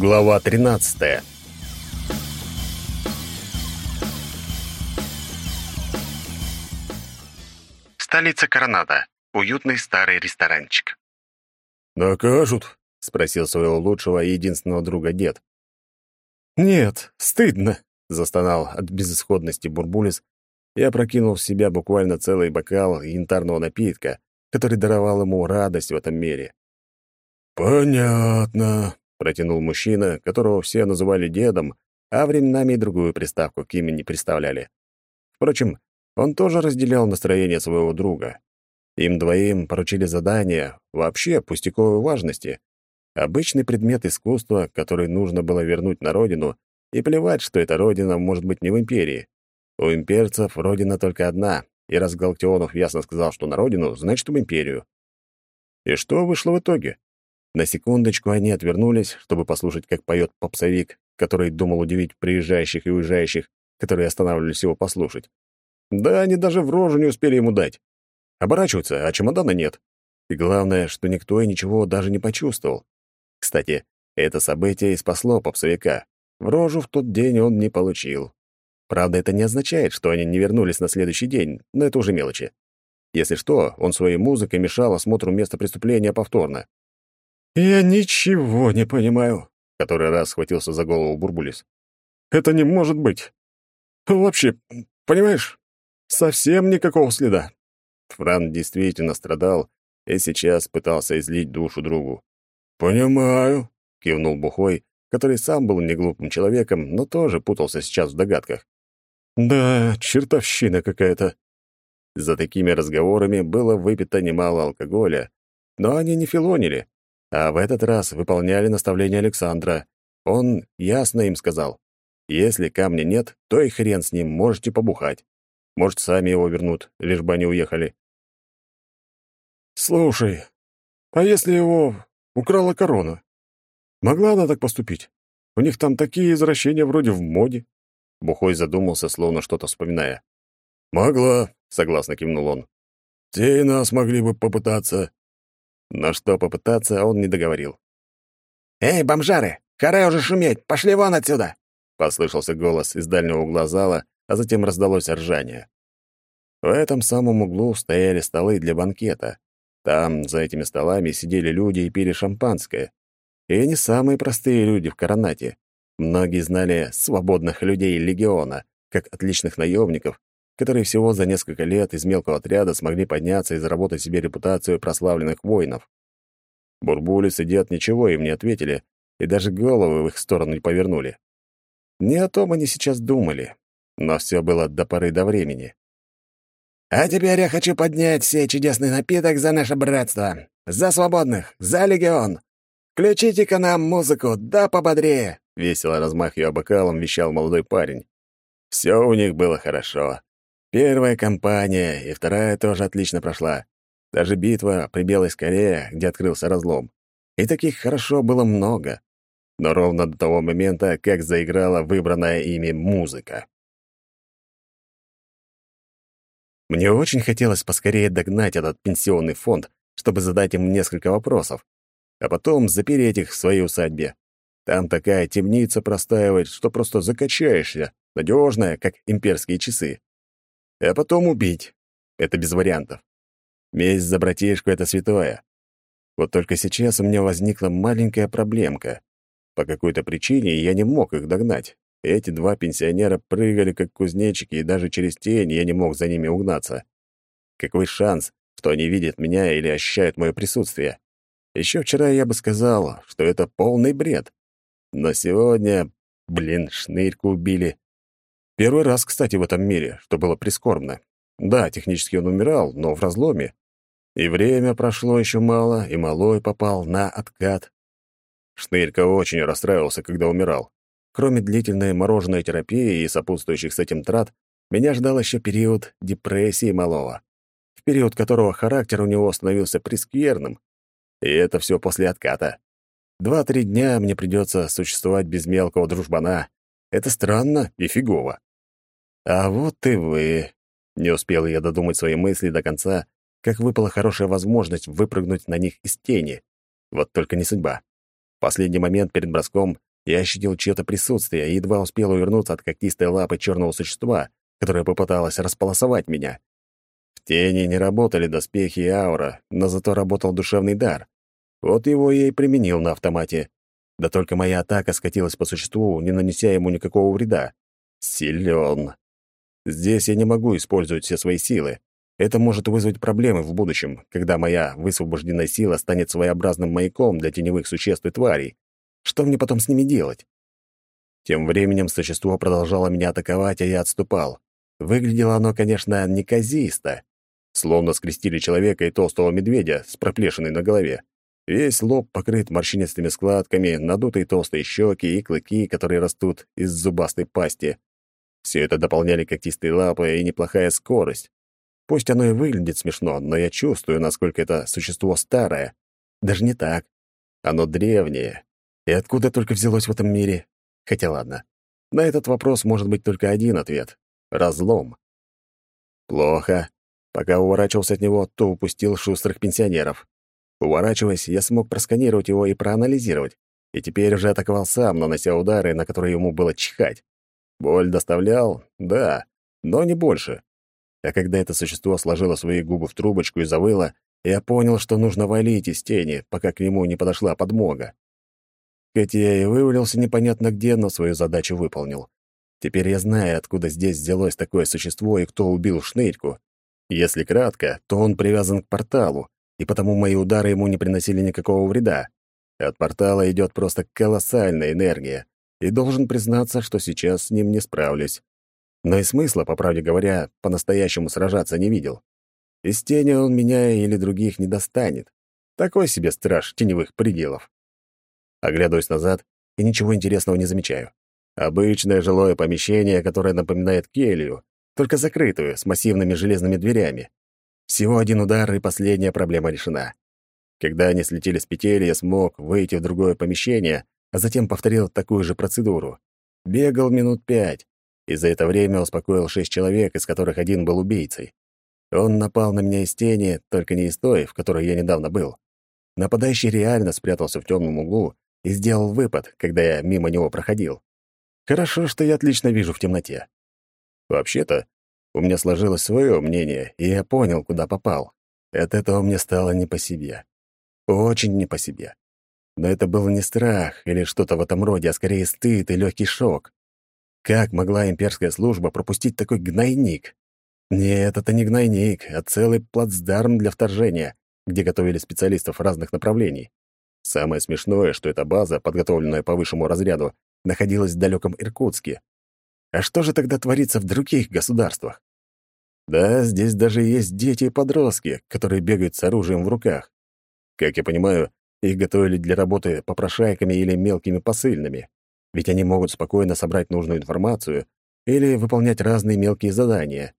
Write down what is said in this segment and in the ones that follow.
Глава 13. Столица Коронада. Уютный старый ресторанчик. «Накажут?» — спросил своего лучшего и единственного друга дед. «Нет, стыдно», — застонал от безысходности Бурбулис и опрокинул в себя буквально целый бокал янтарного напитка, который даровал ему радость в этом мире. «Понятно», протянул мужчина, которого все называли дедом, а временами и другую приставку к имени представляли. Впрочем, он тоже разделял настроение своего друга. Им двоим поручили задание вообще пустяковой важности. Обычный предмет искусства, который нужно было вернуть на родину, и плевать, что эта родина может быть не в империи. У имперцев родина только одна, и раз Галактионов ясно сказал, что на родину, значит, в империю. И что вышло в итоге? На секундочку они отвернулись, чтобы послушать, как поет попсовик, который думал удивить приезжающих и уезжающих, которые останавливались его послушать. Да, они даже в рожу не успели ему дать. Оборачиваются, а чемодана нет. И главное, что никто и ничего даже не почувствовал. Кстати, это событие и спасло попсовика. В рожу в тот день он не получил. Правда, это не означает, что они не вернулись на следующий день, но это уже мелочи. Если что, он своей музыкой мешал осмотру места преступления повторно. «Я ничего не понимаю», — который раз схватился за голову Бурбулис. «Это не может быть. Вообще, понимаешь, совсем никакого следа». Фран действительно страдал и сейчас пытался излить душу другу. «Понимаю», — кивнул Бухой, который сам был неглупым человеком, но тоже путался сейчас в догадках. «Да, чертовщина какая-то». За такими разговорами было выпито немало алкоголя, но они не филонили, а в этот раз выполняли наставления Александра. Он ясно им сказал, если камня нет, то и хрен с ним, можете побухать. Может, сами его вернут, лишь бы они уехали. «Слушай, а если его украла корона? Могла она так поступить? У них там такие извращения вроде в моде». Бухой задумался, словно что-то вспоминая. «Могла», — согласно кивнул он. «Те и нас могли бы попытаться. Но что попытаться, он не договорил. «Эй, бомжары, харе уже шуметь, пошли вон отсюда!» Послышался голос из дальнего угла зала, а затем раздалось ржание. В этом самом углу стояли столы для банкета. Там, за этими столами, сидели люди и пили шампанское. И не самые простые люди в Коронате. Многие знали свободных людей Легиона, как отличных наемников, которые всего за несколько лет из мелкого отряда смогли подняться и заработать себе репутацию прославленных воинов. Бурбулис и дед ничего им не ответили, и даже головы в их сторону не повернули. Не о том они сейчас думали, но все было до поры до времени. «А теперь я хочу поднять сей чудесный напиток за наше братство, за свободных, за легион. Включите-ка нам музыку, да пободрее!» Весело размахивая бокалом, вещал молодой парень. Все у них было хорошо. Первая кампания и вторая тоже отлично прошла. Даже битва при Белой скале, где открылся разлом. И таких хорошо было много. Но ровно до того момента, как заиграла выбранная ими музыка. Мне очень хотелось поскорее догнать этот пенсионный фонд, чтобы задать им несколько вопросов, а потом запереть их в своей усадьбе. Там такая темница простаивает, что просто закачаешься, надежная, как имперские часы а потом убить. Это без вариантов. Месть за братишку — это святое. Вот только сейчас у меня возникла маленькая проблемка. По какой-то причине я не мог их догнать. Эти два пенсионера прыгали, как кузнечики, и даже через тень я не мог за ними угнаться. Какой шанс, что они видят меня или ощущают мое присутствие? Еще вчера я бы сказал, что это полный бред. Но сегодня, блин, шнырьку убили. Первый раз, кстати, в этом мире, что было прискорбно. Да, технически он умирал, но в разломе. И время прошло еще мало, и малой попал на откат. Шнырька очень расстраивался, когда умирал. Кроме длительной мороженой терапии и сопутствующих с этим трат, меня ждал еще период депрессии малого, в период которого характер у него становился прескверным. И это все после отката. Два-три дня мне придется существовать без мелкого дружбана. Это странно и фигово. А вот и вы. Не успел я додумать свои мысли до конца, как выпала хорошая возможность выпрыгнуть на них из тени. Вот только не судьба. В последний момент перед броском Я ощутил чьё-то присутствие и едва успел увернуться от когтистой лапы черного существа, которое попыталось располосовать меня. В тени не работали доспехи и аура, но зато работал душевный дар. Вот его я и применил на автомате. Да только моя атака скатилась по существу, не нанеся ему никакого вреда. Силён. Здесь я не могу использовать все свои силы. Это может вызвать проблемы в будущем, когда моя высвобожденная сила станет своеобразным маяком для теневых существ и тварей. Что мне потом с ними делать? Тем временем существо продолжало меня атаковать, а я отступал. Выглядело оно, конечно, неказисто. Словно скрестили человека и толстого медведя с проплешиной на голове. Весь лоб покрыт морщинистыми складками, надутые толстые щеки и клыки, которые растут из зубастой пасти. Все это дополняли когтистые лапы и неплохая скорость. Пусть оно и выглядит смешно, но я чувствую, насколько это существо старое. Даже не так. Оно древнее. И откуда только взялось в этом мире? Хотя ладно. На этот вопрос может быть только один ответ — разлом. Плохо. Пока уворачивался от него, то упустил шустрых пенсионеров. Уворачиваясь, я смог просканировать его и проанализировать, и теперь уже атаковал сам, нанося удары, на которые ему было чихать. Боль доставлял? Да, но не больше. А когда это существо сложило свои губы в трубочку и завыло, я понял, что нужно валить из тени, пока к нему не подошла подмога. Хоть я и вывалился непонятно где, но свою задачу выполнил. Теперь я знаю, откуда здесь взялось такое существо и кто убил Шнырьку. Если кратко, то он привязан к порталу, и потому мои удары ему не приносили никакого вреда. От портала идет просто колоссальная энергия, и должен признаться, что сейчас с ним не справлюсь. Но и смысла, по правде говоря, по-настоящему сражаться не видел. Из тени он меня или других не достанет. Такой себе страж теневых пределов. Оглядываюсь назад и ничего интересного не замечаю. Обычное жилое помещение, которое напоминает келью, только закрытую, с массивными железными дверями. Всего один удар, и последняя проблема решена. Когда они слетели с петель, я смог выйти в другое помещение, а затем повторил такую же процедуру. Бегал минут пять, и за это время успокоил шесть человек, из которых один был убийцей. Он напал на меня из тени, только не из той, в которой я недавно был. Нападающий реально спрятался в темном углу и сделал выпад, когда я мимо него проходил. Хорошо, что я отлично вижу в темноте. Вообще-то, у меня сложилось свое мнение, и я понял, куда попал. От этого мне стало не по себе. Очень не по себе. Но это был не страх или что-то в этом роде, а скорее стыд и легкий шок. Как могла имперская служба пропустить такой гнойник? Нет, это не гнойник, а целый плацдарм для вторжения, где готовили специалистов разных направлений. Самое смешное, что эта база, подготовленная по высшему разряду, находилась в далеком Иркутске. А что же тогда творится в других государствах? Да, здесь даже есть дети и подростки, которые бегают с оружием в руках. Как я понимаю, их готовили для работы попрошайками или мелкими посыльными, ведь они могут спокойно собрать нужную информацию или выполнять разные мелкие задания.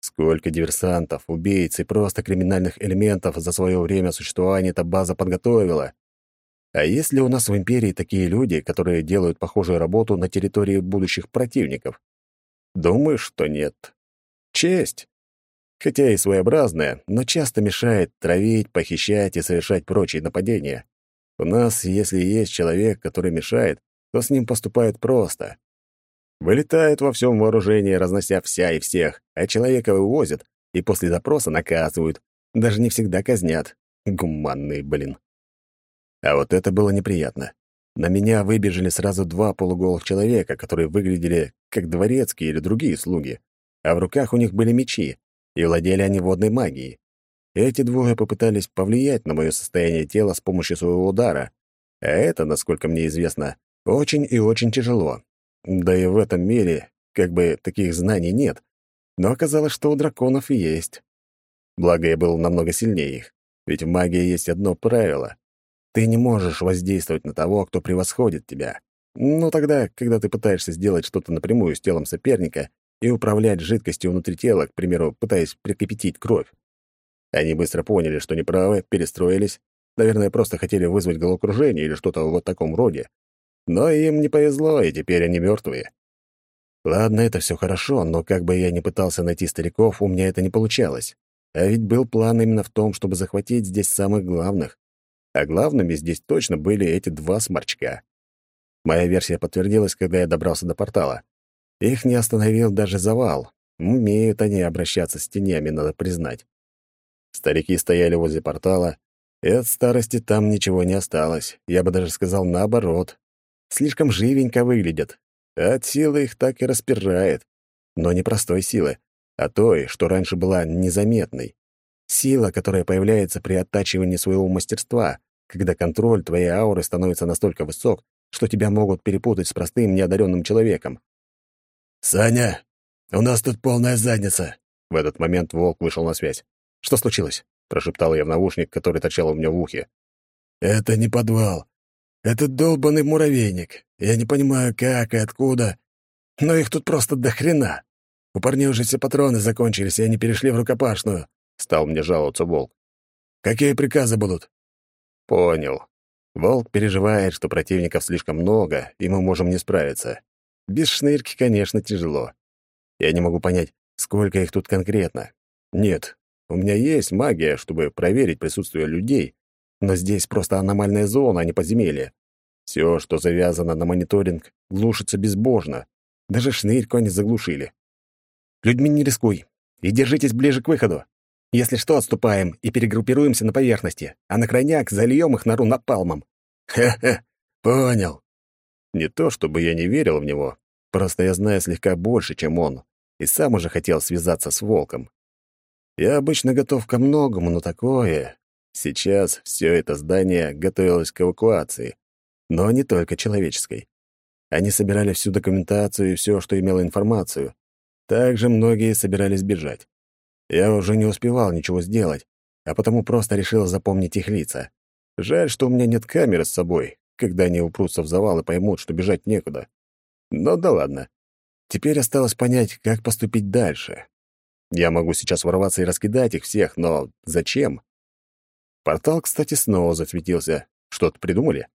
Сколько диверсантов, убийц и просто криминальных элементов за свое время существования эта база подготовила. А есть ли у нас в империи такие люди, которые делают похожую работу на территории будущих противников? Думаю, что нет. Честь. Хотя и своеобразная, но часто мешает травить, похищать и совершать прочие нападения. У нас, если есть человек, который мешает, то с ним поступают просто. Вылетают во всем вооружении, разнося вся и всех, а человека вывозят и после допроса наказывают, даже не всегда казнят. Гуманные, блин. А вот это было неприятно. На меня выбежали сразу два полуголых человека, которые выглядели как дворецкие или другие слуги, а в руках у них были мечи, и владели они водной магией. Эти двое попытались повлиять на мое состояние тела с помощью своего удара, а это, насколько мне известно, очень и очень тяжело. Да и в этом мире как бы таких знаний нет, но оказалось, что у драконов есть. Благо, я был намного сильнее их, ведь в магии есть одно правило ты не можешь воздействовать на того, кто превосходит тебя. Но тогда, когда ты пытаешься сделать что-то напрямую с телом соперника и управлять жидкостью внутри тела, к примеру, пытаясь прикипятить кровь. Они быстро поняли, что неправы, перестроились, наверное, просто хотели вызвать головокружение или что-то в вот таком роде. Но им не повезло, и теперь они мертвые. Ладно, это все хорошо, но как бы я ни пытался найти стариков, у меня это не получалось. А ведь был план именно в том, чтобы захватить здесь самых главных. А главными здесь точно были эти два сморчка. Моя версия подтвердилась, когда я добрался до портала. Их не остановил даже завал. Умеют они обращаться с тенями, надо признать. Старики стояли возле портала, и от старости там ничего не осталось. Я бы даже сказал наоборот. Слишком живенько выглядят. от силы их так и распирает. Но не простой силы, а той, что раньше была незаметной. Сила, которая появляется при оттачивании своего мастерства, когда контроль твоей ауры становится настолько высок, что тебя могут перепутать с простым неодаренным человеком. «Саня, у нас тут полная задница!» В этот момент волк вышел на связь. «Что случилось?» — прошептал я в наушник, который торчал у меня в ухе. «Это не подвал. Это долбанный муравейник. Я не понимаю, как и откуда, но их тут просто до хрена. У парней уже все патроны закончились, и они перешли в рукопашную», — стал мне жаловаться волк. «Какие приказы будут?» «Понял. Волк переживает, что противников слишком много, и мы можем не справиться. Без шнырки, конечно, тяжело. Я не могу понять, сколько их тут конкретно. Нет, у меня есть магия, чтобы проверить присутствие людей, но здесь просто аномальная зона, а не подземелье. Все, что завязано на мониторинг, глушится безбожно. Даже шнырьку они заглушили. Людьми не рискуй и держитесь ближе к выходу. Если что, отступаем и перегруппируемся на поверхности, а на крайняк зальем их нору напалмом. Ха-ха, понял. Не то, чтобы я не верил в него, просто я знаю слегка больше, чем он, и сам уже хотел связаться с волком. Я обычно готов ко многому, но такое... Сейчас все это здание готовилось к эвакуации, но не только человеческой. Они собирали всю документацию и все, что имело информацию. Также многие собирались бежать. Я уже не успевал ничего сделать, а потому просто решил запомнить их лица. Жаль, что у меня нет камеры с собой, когда они упрутся в завал и поймут, что бежать некуда. Но да ладно. Теперь осталось понять, как поступить дальше. Я могу сейчас ворваться и раскидать их всех, но зачем? Портал, кстати, снова засветился. Что-то придумали?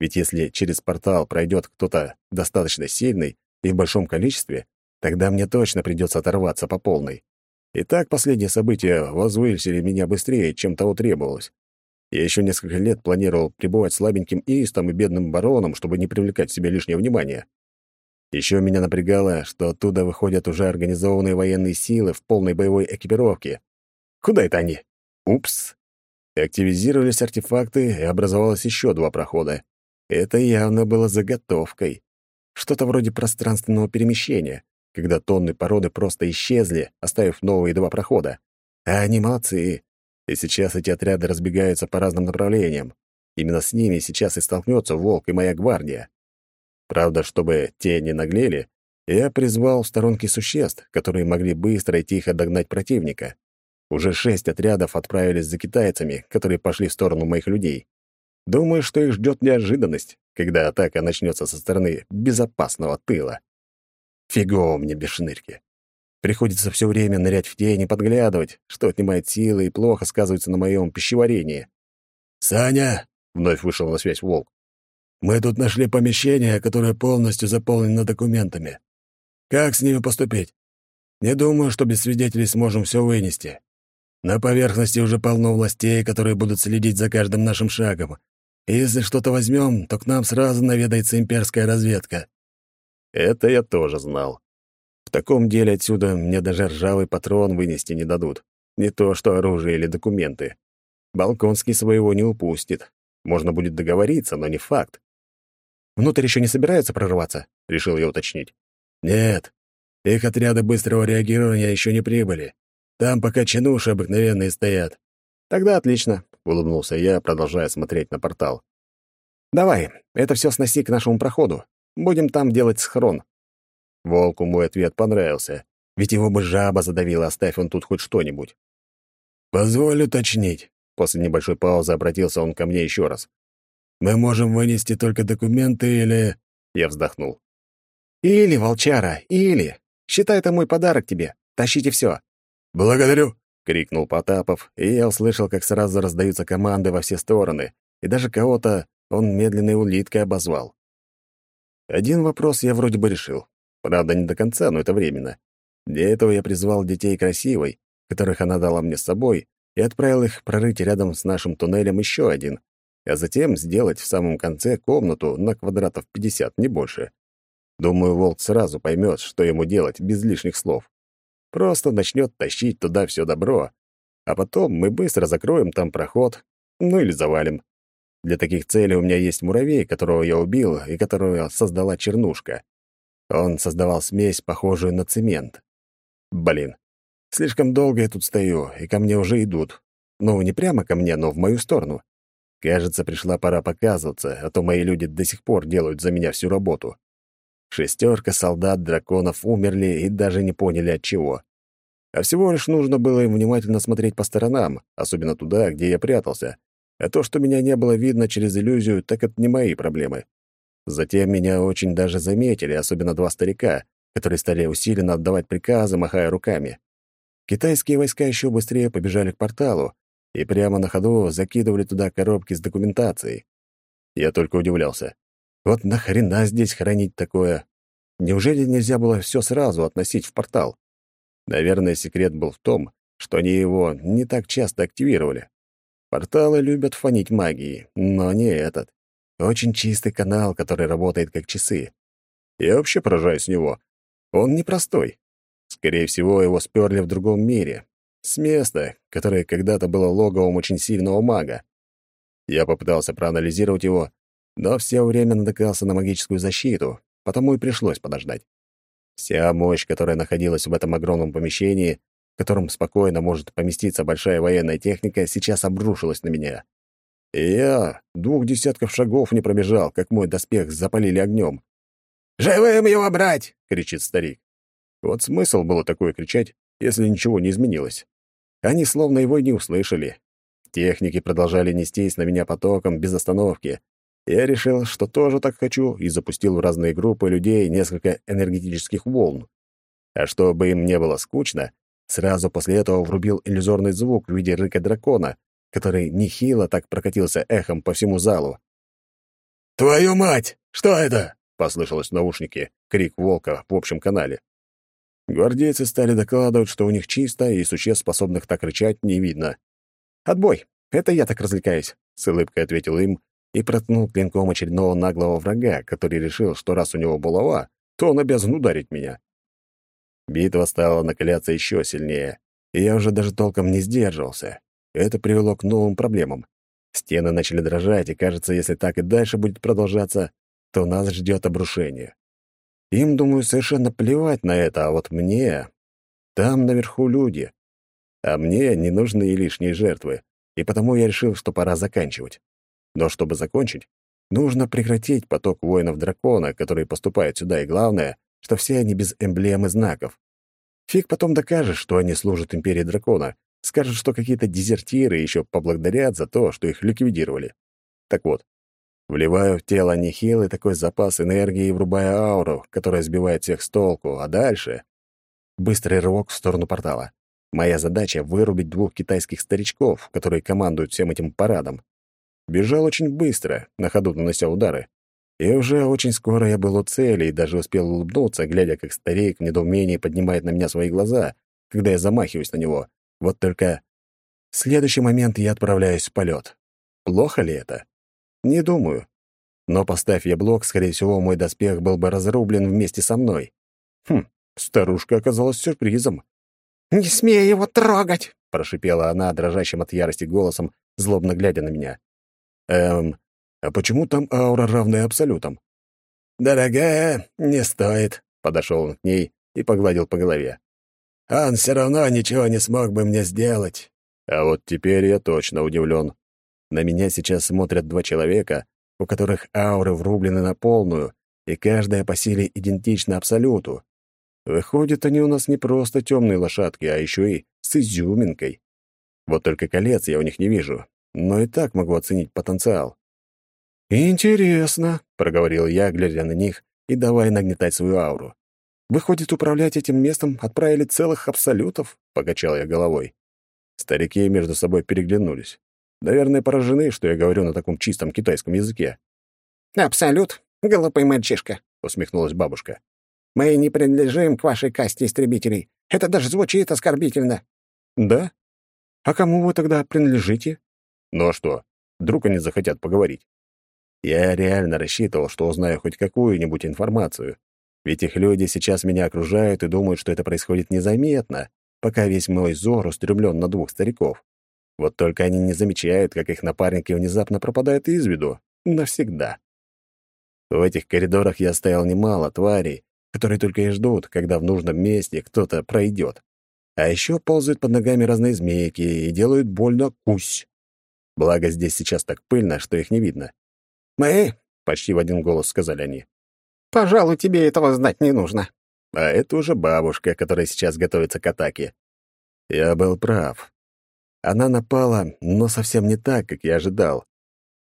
Ведь если через портал пройдет кто-то достаточно сильный и в большом количестве, тогда мне точно придется оторваться по полной. И так последние события возвысили меня быстрее, чем того требовалось. Я еще несколько лет планировал пребывать слабеньким истом и бедным бароном, чтобы не привлекать в себе лишнее внимание. Еще меня напрягало, что оттуда выходят уже организованные военные силы в полной боевой экипировке. Куда это они? Упс. Активизировались артефакты, и образовалось еще два прохода. Это явно было заготовкой. Что-то вроде пространственного перемещения когда тонны породы просто исчезли, оставив новые два прохода. А молодцы. И сейчас эти отряды разбегаются по разным направлениям. Именно с ними сейчас и столкнется Волк и моя гвардия. Правда, чтобы те не наглели, я призвал в сторонке существ, которые могли быстро и тихо догнать противника. Уже шесть отрядов отправились за китайцами, которые пошли в сторону моих людей. Думаю, что их ждет неожиданность, когда атака начнется со стороны безопасного тыла. Фигово мне без шнырки. Приходится все время нырять в тень и подглядывать, что отнимает силы и плохо сказывается на моем пищеварении. «Саня!» — вновь вышел на связь Волк. «Мы тут нашли помещение, которое полностью заполнено документами. Как с ними поступить? Не думаю, что без свидетелей сможем все вынести. На поверхности уже полно властей, которые будут следить за каждым нашим шагом. И если что-то возьмем, то к нам сразу наведается имперская разведка. Это я тоже знал. В таком деле отсюда мне даже ржавый патрон вынести не дадут. Не то что оружие или документы. Балконский своего не упустит. Можно будет договориться, но не факт. «Внутрь еще не собираются прорываться?» — решил я уточнить. «Нет. Их отряды быстрого реагирования еще не прибыли. Там пока чинуши обыкновенные стоят». «Тогда отлично», — улыбнулся я, продолжая смотреть на портал. «Давай, это все сноси к нашему проходу. Будем там делать схрон». Волку мой ответ понравился, ведь его бы жаба задавила, оставь он тут хоть что-нибудь. «Позволь уточнить», — после небольшой паузы обратился он ко мне еще раз. «Мы можем вынести только документы или...» Я вздохнул. «Или, волчара, или. Считай это мой подарок тебе. Тащите все. «Благодарю», — крикнул Потапов, и я услышал, как сразу раздаются команды во все стороны, и даже кого-то он медленной улиткой обозвал. Один вопрос я вроде бы решил. Правда, не до конца, но это временно. Для этого я призвал детей красивой, которых она дала мне с собой, и отправил их прорыть рядом с нашим туннелем еще один. А затем сделать в самом конце комнату на квадратов 50, не больше. Думаю, волк сразу поймет, что ему делать без лишних слов. Просто начнет тащить туда все добро, а потом мы быстро закроем там проход, ну или завалим. Для таких целей у меня есть муравей, которого я убил и которого создала чернушка. Он создавал смесь, похожую на цемент. Блин, слишком долго я тут стою, и ко мне уже идут. Ну, не прямо ко мне, но в мою сторону. Кажется, пришла пора показываться, а то мои люди до сих пор делают за меня всю работу. Шестерка солдат-драконов умерли и даже не поняли от чего. А всего лишь нужно было им внимательно смотреть по сторонам, особенно туда, где я прятался. А то, что меня не было видно через иллюзию, так это не мои проблемы. Затем меня очень даже заметили, особенно два старика, которые стали усиленно отдавать приказы, махая руками. Китайские войска еще быстрее побежали к порталу и прямо на ходу закидывали туда коробки с документацией. Я только удивлялся. Вот нахрена здесь хранить такое? Неужели нельзя было все сразу относить в портал? Наверное, секрет был в том, что они его не так часто активировали. Порталы любят фонить магией, но не этот. Очень чистый канал, который работает как часы. Я вообще поражаюсь него. Он непростой. Скорее всего, его сперли в другом мире. С места, которое когда-то было логовом очень сильного мага. Я попытался проанализировать его, но все время натыкался на магическую защиту, потому и пришлось подождать. Вся мощь, которая находилась в этом огромном помещении, в котором спокойно может поместиться большая военная техника, сейчас обрушилась на меня. И я двух десятков шагов не пробежал, как мой доспех запалили огнем. «Живым его брать!» — кричит старик. Вот смысл было такое кричать, если ничего не изменилось. Они словно его и не услышали. Техники продолжали нестись на меня потоком без остановки, я решил, что тоже так хочу, и запустил в разные группы людей несколько энергетических волн. А чтобы им не было скучно, сразу после этого врубил иллюзорный звук в виде рыка дракона, который нехило так прокатился эхом по всему залу. «Твою мать! Что это?» — послышалось в наушнике крик волка в общем канале. Гвардейцы стали докладывать, что у них чисто, и существ, способных так рычать, не видно. «Отбой! Это я так развлекаюсь!» — с улыбкой ответил им и проткнул клинком очередного наглого врага, который решил, что раз у него булава, то он обязан ударить меня. Битва стала накаляться еще сильнее, и я уже даже толком не сдерживался. Это привело к новым проблемам. Стены начали дрожать, и кажется, если так и дальше будет продолжаться, то нас ждет обрушение. Им, думаю, совершенно плевать на это, а вот мне... Там наверху люди. А мне не нужны лишние жертвы, и потому я решил, что пора заканчивать. Но чтобы закончить, нужно прекратить поток воинов дракона, которые поступают сюда, и главное, что все они без эмблем и знаков. Фиг потом докажешь, что они служат империи дракона, скажут, что какие-то дезертиры еще поблагодарят за то, что их ликвидировали. Так вот, вливаю в тело нехилый такой запас энергии и врубая ауру, которая сбивает всех с толку, а дальше... Быстрый рывок в сторону портала. Моя задача — вырубить двух китайских старичков, которые командуют всем этим парадом. Бежал очень быстро, на ходу нанося удары. И уже очень скоро я был у цели и даже успел улыбнуться, глядя, как старик в недоумении поднимает на меня свои глаза, когда я замахиваюсь на него. Вот только в следующий момент я отправляюсь в полет. Плохо ли это? Не думаю. Но поставь я блок, скорее всего, мой доспех был бы разрублен вместе со мной. Хм, старушка оказалась сюрпризом. «Не смей его трогать!» — прошипела она, дрожащим от ярости голосом, злобно глядя на меня. Эм, а почему там аура равная абсолютам? Дорогая, не стоит, подошел он к ней и погладил по голове. Он все равно ничего не смог бы мне сделать. А вот теперь я точно удивлен. На меня сейчас смотрят два человека, у которых ауры врублены на полную, и каждая по силе идентична абсолюту. Выходит, они у нас не просто темные лошадки, а еще и с изюминкой. Вот только колец я у них не вижу, но и так могу оценить потенциал. «Интересно», — проговорил я, глядя на них и давая нагнетать свою ауру. «Выходит, управлять этим местом отправили целых абсолютов?» — покачал я головой. Старики между собой переглянулись. Наверное, поражены, что я говорю на таком чистом китайском языке. «Абсолют, глупый мальчишка», — усмехнулась бабушка. «Мы не принадлежим к вашей касте истребителей. Это даже звучит оскорбительно». «Да? А кому вы тогда принадлежите?» Ну а что? Вдруг они захотят поговорить. Я реально рассчитывал, что узнаю хоть какую-нибудь информацию. Ведь их люди сейчас меня окружают и думают, что это происходит незаметно, пока весь мой взор устремлен на двух стариков. Вот только они не замечают, как их напарники внезапно пропадают из виду. Навсегда. В этих коридорах я оставил немало тварей, которые только и ждут, когда в нужном месте кто-то пройдет. А еще ползают под ногами разные змейки и делают больно кусь. Благо, здесь сейчас так пыльно, что их не видно. «Мы?» — почти в один голос сказали они. «Пожалуй, тебе этого знать не нужно». А это уже бабушка, которая сейчас готовится к атаке. Я был прав. Она напала, но совсем не так, как я ожидал.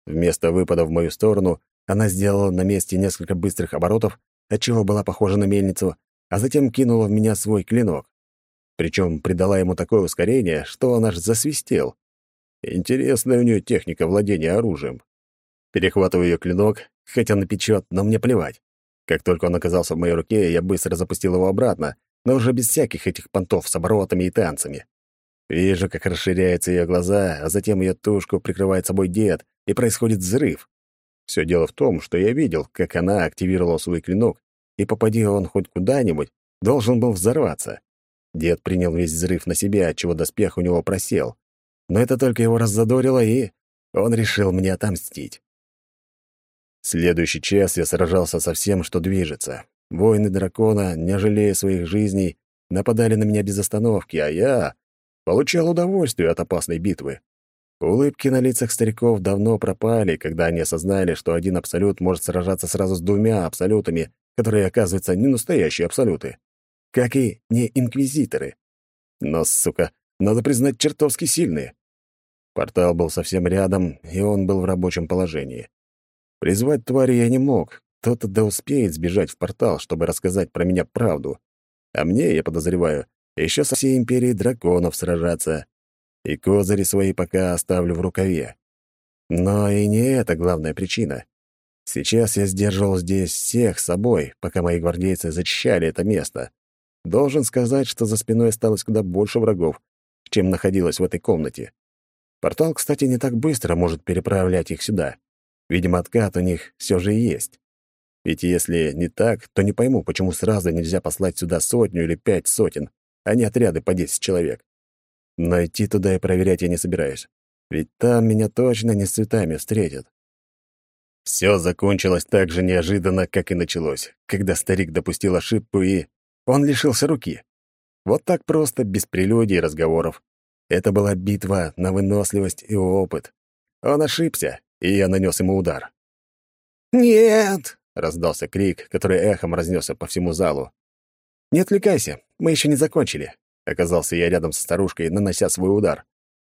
Вместо выпада в мою сторону она сделала на месте несколько быстрых оборотов, отчего была похожа на мельницу, а затем кинула в меня свой клинок. Причем придала ему такое ускорение, что он аж засвистел. Интересная у нее техника владения оружием. Перехватываю ее клинок, хотя напечет, но мне плевать. Как только он оказался в моей руке, я быстро запустил его обратно, но уже без всяких этих понтов с оборотами и танцами. Вижу, как расширяются ее глаза, а затем ее тушку прикрывает собой дед, и происходит взрыв. Все дело в том, что я видел, как она активировала свой клинок, и попади он хоть куда-нибудь, должен был взорваться. Дед принял весь взрыв на себя, отчего доспех у него просел. Но это только его раззадорило, и он решил мне отомстить. Следующий час я сражался со всем, что движется. Воины дракона, не жалея своих жизней, нападали на меня без остановки, а я получал удовольствие от опасной битвы. Улыбки на лицах стариков давно пропали, когда они осознали, что один абсолют может сражаться сразу с двумя абсолютами, которые, оказывается, не настоящие абсолюты. Как и не инквизиторы. Но, сука, надо признать, чертовски сильные. Портал был совсем рядом, и он был в рабочем положении. Призвать твари я не мог. Кто-то да успеет сбежать в портал, чтобы рассказать про меня правду. А мне, я подозреваю, еще со всей империей драконов сражаться. И козыри свои пока оставлю в рукаве. Но и не это главная причина. Сейчас я сдерживал здесь всех собой, пока мои гвардейцы зачищали это место. Должен сказать, что за спиной осталось куда больше врагов, чем находилось в этой комнате. Портал, кстати, не так быстро может переправлять их сюда. Видимо, откат у них все же есть. Ведь если не так, то не пойму, почему сразу нельзя послать сюда сотню или пять сотен, а не отряды по десять человек. Но идти туда и проверять я не собираюсь. Ведь там меня точно не с цветами встретят. Все закончилось так же неожиданно, как и началось, когда старик допустил ошибку и... Он лишился руки. Вот так просто, без прелюдий и разговоров. Это была битва на выносливость и опыт. Он ошибся, и я нанес ему удар. «Нет!» — раздался крик, который эхом разнесся по всему залу. «Не отвлекайся, мы еще не закончили». Оказался я рядом со старушкой, нанося свой удар.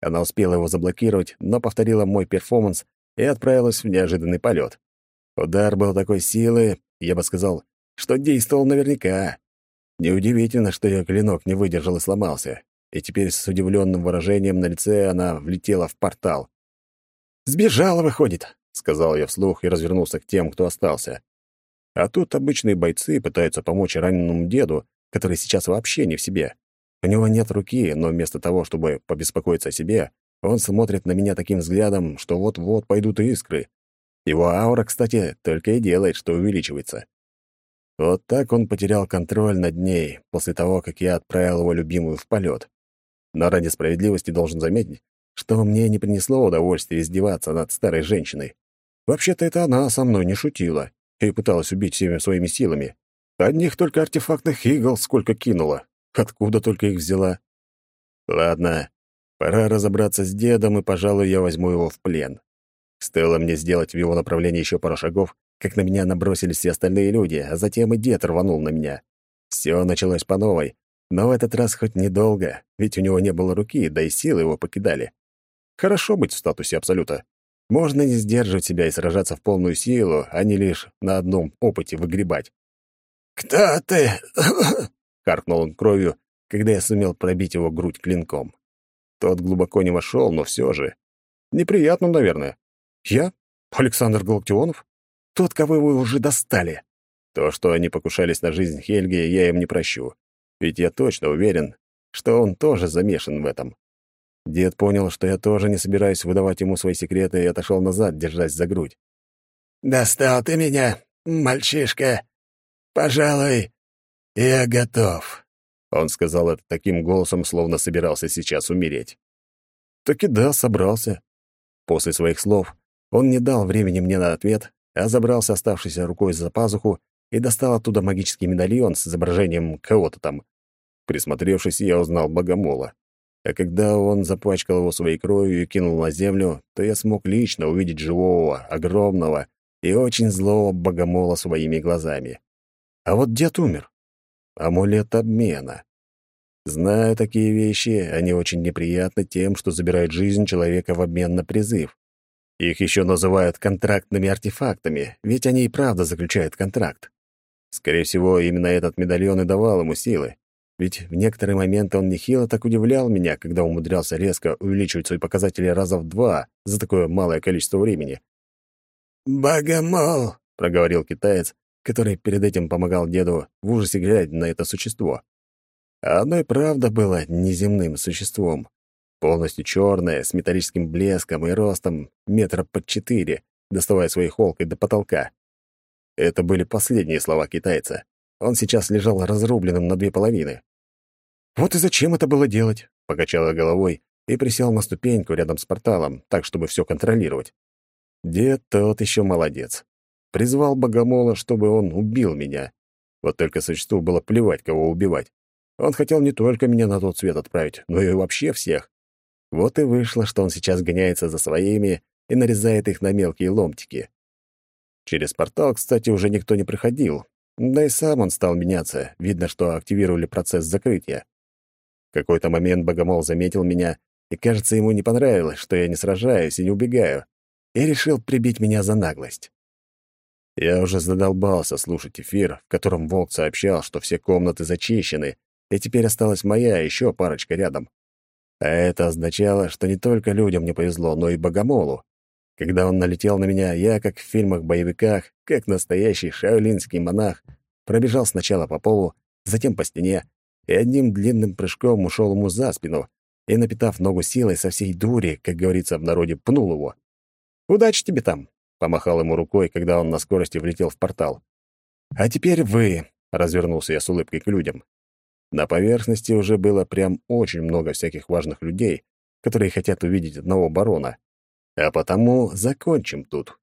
Она успела его заблокировать, но повторила мой перформанс и отправилась в неожиданный полет. Удар был такой силы, я бы сказал, что действовал наверняка. Неудивительно, что ее клинок не выдержал и сломался, и теперь с удивленным выражением на лице она влетела в портал. «Сбежала, выходит», — сказал я вслух и развернулся к тем, кто остался. А тут обычные бойцы пытаются помочь раненому деду, который сейчас вообще не в себе. У него нет руки, но вместо того, чтобы побеспокоиться о себе, он смотрит на меня таким взглядом, что вот-вот пойдут искры. Его аура, кстати, только и делает, что увеличивается. Вот так он потерял контроль над ней после того, как я отправил его любимую в полет. Но ради справедливости должен заметить, что мне не принесло удовольствия издеваться над старой женщиной. Вообще-то это она со мной не шутила и пыталась убить всеми своими силами. Одних только артефактных игл сколько кинула. Откуда только их взяла? Ладно, пора разобраться с дедом, и, пожалуй, я возьму его в плен. Стоило мне сделать в его направлении еще пару шагов, как на меня набросились все остальные люди, а затем и дед рванул на меня. Все началось по новой, но в этот раз хоть недолго, ведь у него не было руки, да и силы его покидали. Хорошо быть в статусе Абсолюта. Можно не сдерживать себя и сражаться в полную силу, а не лишь на одном опыте выгребать. «Кто ты?» — каркнул он кровью, когда я сумел пробить его грудь клинком. Тот глубоко не вошел, но все же. Неприятно, наверное. Я? Александр Галактионов? Тот, кого вы уже достали. То, что они покушались на жизнь Хельги, я им не прощу. Ведь я точно уверен, что он тоже замешан в этом. Дед понял, что я тоже не собираюсь выдавать ему свои секреты и отошел назад, держась за грудь. «Достал ты меня, мальчишка. Пожалуй, я готов», — он сказал это таким голосом, словно собирался сейчас умереть. Так и да, собрался. После своих слов он не дал времени мне на ответ, а забрался оставшейся рукой за пазуху и достал оттуда магический медальон с изображением кого-то там. Присмотревшись, я узнал богомола. А когда он запачкал его своей кровью и кинул на землю, то я смог лично увидеть живого, огромного и очень злого богомола своими глазами. А вот дед умер. Амулет обмена. Зная такие вещи, они очень неприятны тем, что забирают жизнь человека в обмен на призыв. Их еще называют контрактными артефактами, ведь они и правда заключают контракт. Скорее всего, именно этот медальон и давал ему силы. Ведь в некоторые моменты он нехило так удивлял меня, когда умудрялся резко увеличивать свои показатели раза в два за такое малое количество времени. «Богомол!» — проговорил китаец, который перед этим помогал деду в ужасе глядя на это существо. А оно и правда было неземным существом. Полностью черное, с металлическим блеском и ростом метра под четыре, доставая своей холкой до потолка. Это были последние слова китайца. Он сейчас лежал разрубленным на две половины. «Вот и зачем это было делать?» — покачал я головой и присел на ступеньку рядом с порталом, так, чтобы все контролировать. Дед тот еще молодец. Призвал богомола, чтобы он убил меня. Вот только существу было плевать, кого убивать. Он хотел не только меня на тот свет отправить, но и вообще всех. Вот и вышло, что он сейчас гоняется за своими и нарезает их на мелкие ломтики. Через портал, кстати, уже никто не приходил, да и сам он стал меняться. Видно, что активировали процесс закрытия. В какой-то момент Богомол заметил меня, и, кажется, ему не понравилось, что я не сражаюсь и не убегаю, и решил прибить меня за наглость. Я уже задолбался слушать эфир, в котором Волк сообщал, что все комнаты зачищены, и теперь осталась моя еще парочка рядом. А это означало, что не только людям не повезло, но и Богомолу. Когда он налетел на меня, я, как в фильмах-боевиках, как настоящий шаолинский монах, пробежал сначала по полу, затем по стене, и одним длинным прыжком ушел ему за спину и, напитав ногу силой со всей дури, как говорится в народе, пнул его. «Удачи тебе там!» — помахал ему рукой, когда он на скорости влетел в портал. «А теперь вы!» — развернулся я с улыбкой к людям. На поверхности уже было прям очень много всяких важных людей, которые хотят увидеть одного барона. А потому закончим тут.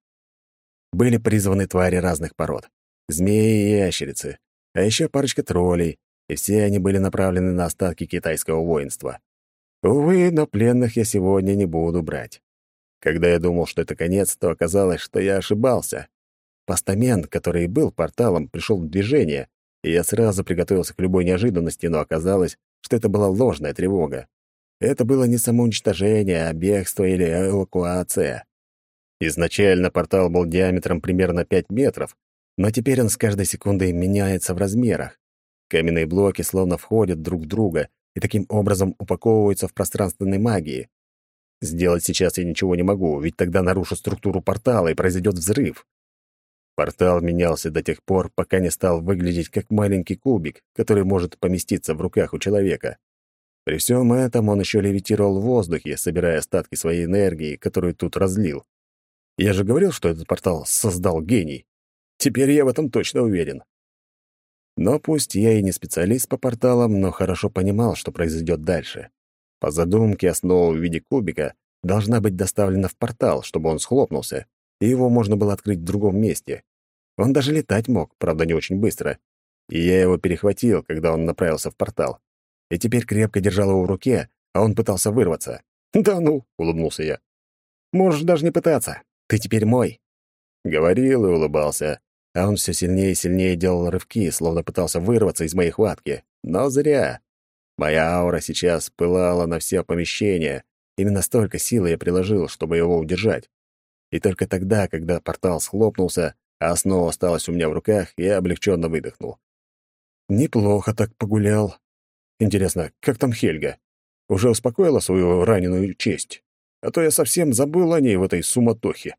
Были призваны твари разных пород. Змеи и ящерицы, а еще парочка троллей, и все они были направлены на остатки китайского воинства. Увы, но пленных я сегодня не буду брать. Когда я думал, что это конец, то оказалось, что я ошибался. Постамент, который был порталом, пришел в движение, и я сразу приготовился к любой неожиданности, но оказалось, что это была ложная тревога. Это было не самоуничтожение, а бегство или эвакуация. Изначально портал был диаметром примерно 5 метров, но теперь он с каждой секундой меняется в размерах. Каменные блоки словно входят друг в друга и таким образом упаковываются в пространственной магии. Сделать сейчас я ничего не могу, ведь тогда нарушу структуру портала и произойдет взрыв. Портал менялся до тех пор, пока не стал выглядеть как маленький кубик, который может поместиться в руках у человека. При всем этом он еще левитировал в воздухе, собирая остатки своей энергии, которую тут разлил. Я же говорил, что этот портал создал гений. Теперь я в этом точно уверен. Но пусть я и не специалист по порталам, но хорошо понимал, что произойдет дальше. По задумке, основа в виде кубика должна быть доставлена в портал, чтобы он схлопнулся, и его можно было открыть в другом месте. Он даже летать мог, правда, не очень быстро. И я его перехватил, когда он направился в портал и теперь крепко держал его в руке, а он пытался вырваться. «Да ну!» — улыбнулся я. «Можешь даже не пытаться. Ты теперь мой». Говорил и улыбался, а он все сильнее и сильнее делал рывки, словно пытался вырваться из моей хватки. Но зря. Моя аура сейчас пылала на все помещения. Именно столько силы я приложил, чтобы его удержать. И только тогда, когда портал схлопнулся, а основа осталась у меня в руках, я облегченно выдохнул. Неплохо так погулял. Интересно, как там Хельга? Уже успокоила свою раненую честь? А то я совсем забыл о ней в этой суматохе.